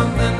something